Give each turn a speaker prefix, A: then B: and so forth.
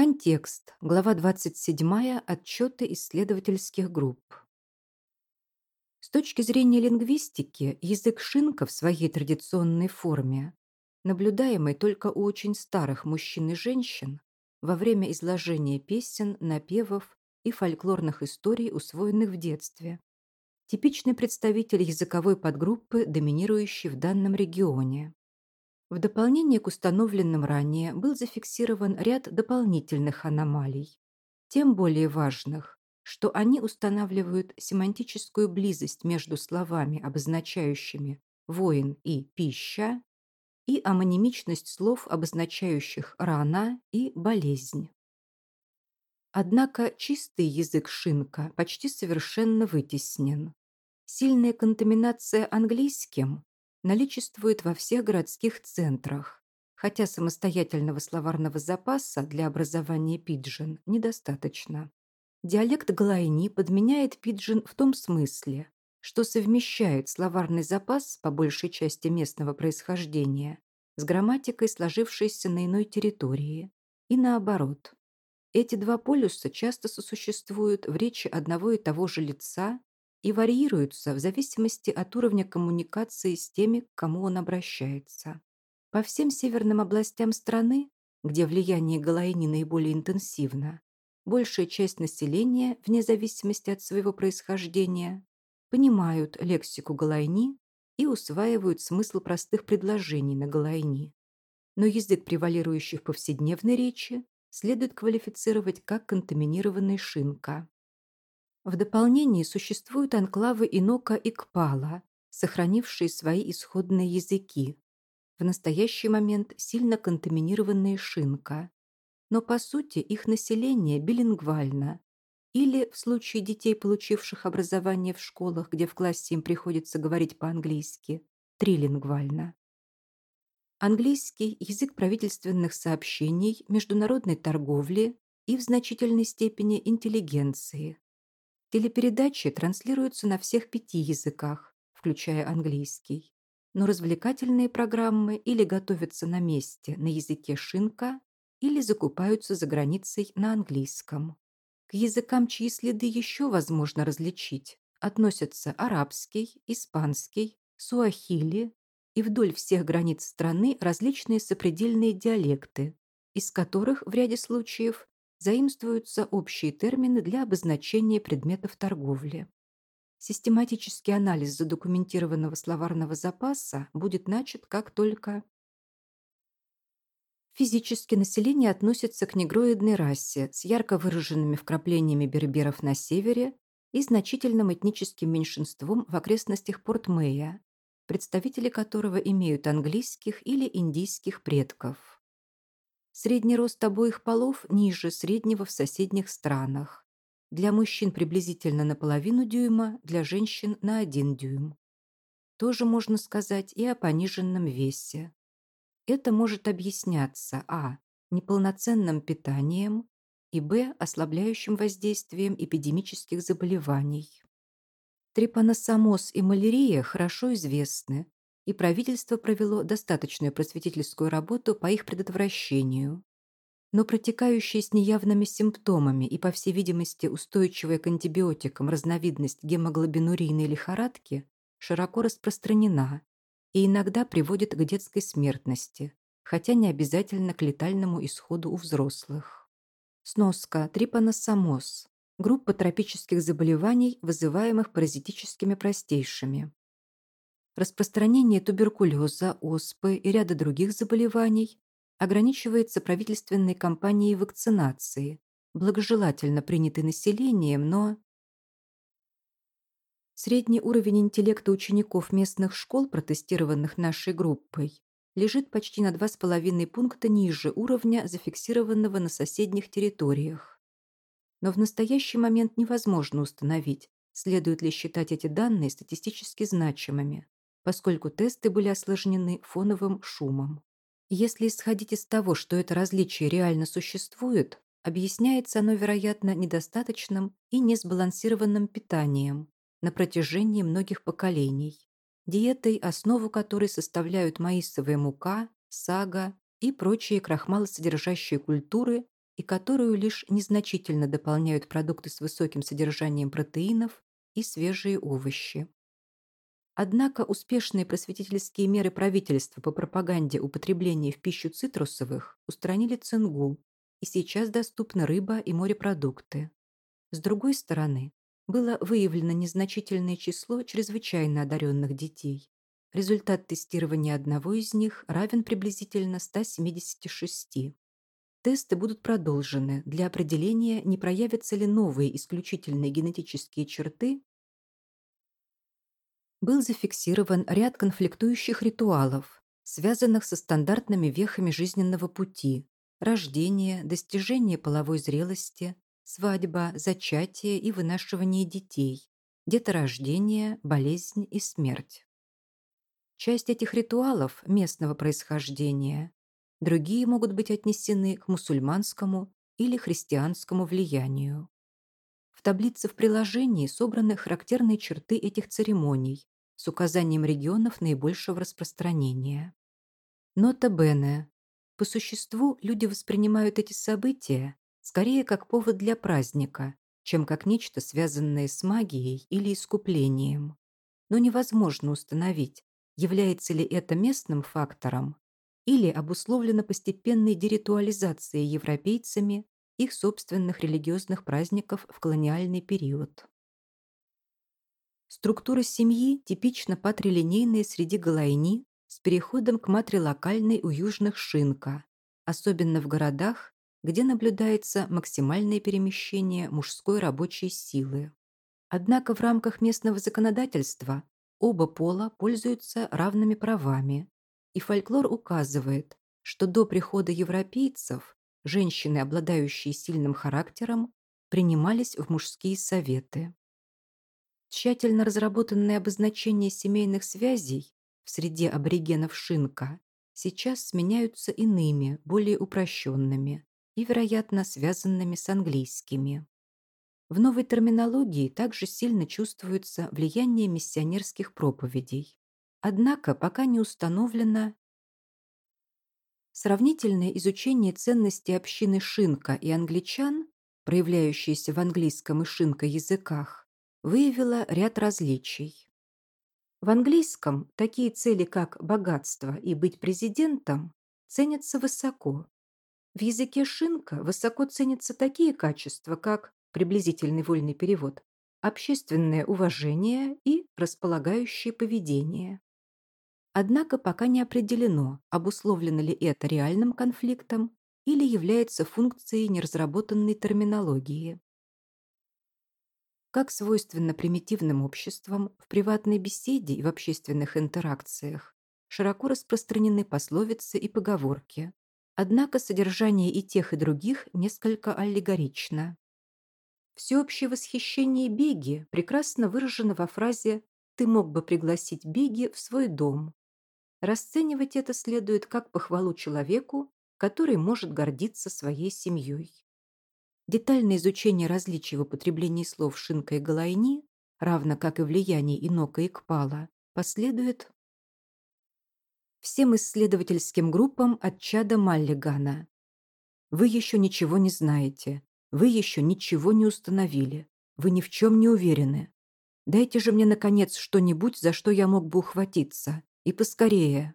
A: Контекст. Глава 27. Отчеты исследовательских групп. С точки зрения лингвистики, язык шинка в своей традиционной форме, наблюдаемый только у очень старых мужчин и женщин, во время изложения песен, напевов и фольклорных историй, усвоенных в детстве. Типичный представитель языковой подгруппы, доминирующей в данном регионе. В дополнение к установленным ранее был зафиксирован ряд дополнительных аномалий, тем более важных, что они устанавливают семантическую близость между словами, обозначающими «воин» и «пища», и амонимичность слов, обозначающих «рана» и «болезнь». Однако чистый язык шинка почти совершенно вытеснен. Сильная контаминация английским наличествует во всех городских центрах, хотя самостоятельного словарного запаса для образования пиджин недостаточно. Диалект Галайни подменяет пиджин в том смысле, что совмещает словарный запас по большей части местного происхождения с грамматикой, сложившейся на иной территории, и наоборот. Эти два полюса часто сосуществуют в речи одного и того же лица и варьируются в зависимости от уровня коммуникации с теми, к кому он обращается. По всем северным областям страны, где влияние Галайни наиболее интенсивно, большая часть населения, вне зависимости от своего происхождения, понимают лексику Галайни и усваивают смысл простых предложений на Галайни. Но язык, превалирующий в повседневной речи, следует квалифицировать как контаминированный шинка. В дополнение существуют анклавы Инока и Кпала, сохранившие свои исходные языки, в настоящий момент сильно контаминированные Шинка. Но по сути их население билингвально, или, в случае детей, получивших образование в школах, где в классе им приходится говорить по-английски, трилингвально. Английский – язык правительственных сообщений, международной торговли и в значительной степени интеллигенции. Телепередачи транслируются на всех пяти языках, включая английский. Но развлекательные программы или готовятся на месте на языке шинка, или закупаются за границей на английском. К языкам, чьи следы еще возможно различить, относятся арабский, испанский, суахили и вдоль всех границ страны различные сопредельные диалекты, из которых в ряде случаев заимствуются общие термины для обозначения предметов торговли. Систематический анализ задокументированного словарного запаса будет начат как только Физически население относится к негроидной расе с ярко выраженными вкраплениями берберов на севере и значительным этническим меньшинством в окрестностях Порт-Мэя, представители которого имеют английских или индийских предков. Средний рост обоих полов ниже среднего в соседних странах. Для мужчин приблизительно на половину дюйма, для женщин на один дюйм. Тоже можно сказать и о пониженном весе. Это может объясняться а. неполноценным питанием и б. ослабляющим воздействием эпидемических заболеваний. Трипаносомоз и малярия хорошо известны, и правительство провело достаточную просветительскую работу по их предотвращению. Но протекающая с неявными симптомами и, по всей видимости, устойчивая к антибиотикам разновидность гемоглобинурийной лихорадки широко распространена и иногда приводит к детской смертности, хотя не обязательно к летальному исходу у взрослых. Сноска трипаносомоз – группа тропических заболеваний, вызываемых паразитическими простейшими. Распространение туберкулеза, оспы и ряда других заболеваний ограничивается правительственной кампанией вакцинации, благожелательно принятой населением, но... Средний уровень интеллекта учеников местных школ, протестированных нашей группой, лежит почти на 2,5 пункта ниже уровня, зафиксированного на соседних территориях. Но в настоящий момент невозможно установить, следует ли считать эти данные статистически значимыми поскольку тесты были осложнены фоновым шумом. Если исходить из того, что это различие реально существует, объясняется оно, вероятно, недостаточным и несбалансированным питанием на протяжении многих поколений, диетой, основу которой составляют маисовая мука, сага и прочие крахмалосодержащие культуры и которую лишь незначительно дополняют продукты с высоким содержанием протеинов и свежие овощи. Однако успешные просветительские меры правительства по пропаганде употребления в пищу цитрусовых устранили цингу, и сейчас доступны рыба и морепродукты. С другой стороны, было выявлено незначительное число чрезвычайно одаренных детей. Результат тестирования одного из них равен приблизительно 176. Тесты будут продолжены для определения, не проявятся ли новые исключительные генетические черты. Был зафиксирован ряд конфликтующих ритуалов, связанных со стандартными вехами жизненного пути, рождение, достижение половой зрелости, свадьба, зачатие и вынашивание детей, деторождение, болезнь и смерть. Часть этих ритуалов местного происхождения, другие могут быть отнесены к мусульманскому или христианскому влиянию. В таблице в приложении собраны характерные черты этих церемоний с указанием регионов наибольшего распространения. Нота Бене. По существу люди воспринимают эти события скорее как повод для праздника, чем как нечто, связанное с магией или искуплением. Но невозможно установить, является ли это местным фактором или обусловлено постепенной деритуализацией европейцами их собственных религиозных праздников в колониальный период. Структура семьи типично патрилинейная среди галайни с переходом к матрилокальной у южных шинка, особенно в городах где наблюдается максимальное перемещение мужской рабочей силы. Однако в рамках местного законодательства оба пола пользуются равными правами, и фольклор указывает, что до прихода европейцев женщины, обладающие сильным характером, принимались в мужские советы. Тщательно разработанные обозначения семейных связей в среде аборигенов Шинка сейчас сменяются иными, более упрощенными, и, вероятно, связанными с английскими. В новой терминологии также сильно чувствуется влияние миссионерских проповедей. Однако пока не установлено Сравнительное изучение ценностей общины шинка и англичан, проявляющиеся в английском и шинка языках, выявило ряд различий. В английском такие цели, как богатство и быть президентом, ценятся высоко, в языке шинка высоко ценятся такие качества, как приблизительный вольный перевод, общественное уважение и располагающее поведение. Однако пока не определено, обусловлено ли это реальным конфликтом или является функцией неразработанной терминологии. Как свойственно примитивным обществам, в приватной беседе и в общественных интеракциях широко распространены пословицы и поговорки, Однако содержание и тех, и других несколько аллегорично. Всеобщее восхищение Беги прекрасно выражено во фразе «ты мог бы пригласить Беги в свой дом». Расценивать это следует как похвалу человеку, который может гордиться своей семьей. Детальное изучение различий в употреблении слов «шинка» и «галайни», равно как и влияние Инока и Кпала, последует всем исследовательским группам от чада Маллигана. Вы еще ничего не знаете. Вы еще ничего не установили. Вы ни в чем не уверены. Дайте же мне, наконец, что-нибудь, за что я мог бы ухватиться. И поскорее.